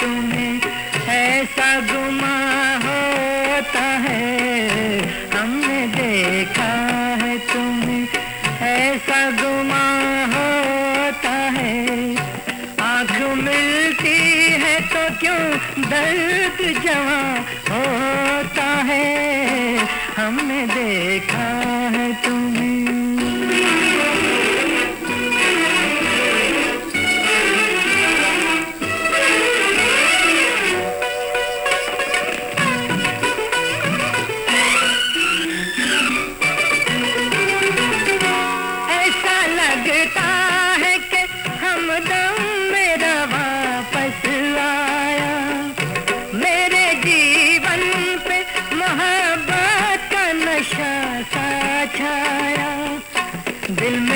तुम्हें ऐसा गुमा होता है। हमने देखा है तुम्हें ऐसा गुमा होता है। आँख मिलती है तो क्यों दर्द जमा होता है? हमने देखा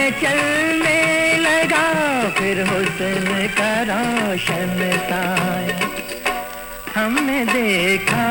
में चलने लगा फिर हुसन का रोशन साया हमने देखा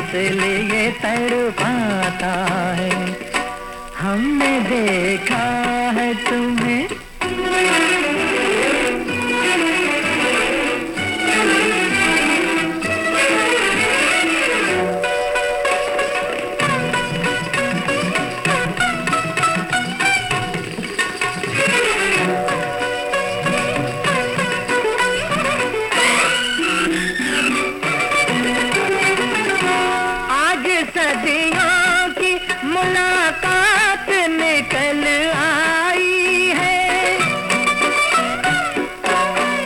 तड़ तड़पाता है। हमने देखा है तुम्हें। सदियों की मुलाकात निकल आई है।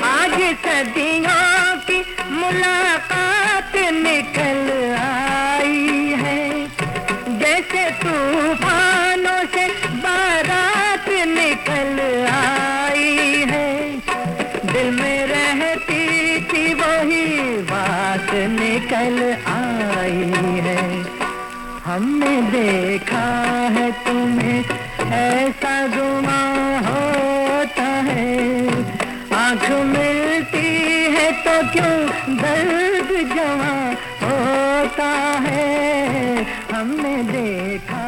आज सदियों की मुलाकात निकल आई है। जैसे तूफानों से बारात निकल आई है। दिल में रहती थी वही बात निकल आई है। हमने देखा है तुम्हें, ऐसा गुमा होता है। आँख मिलती है तो क्यों दर्द जमा होता है? हमने देखा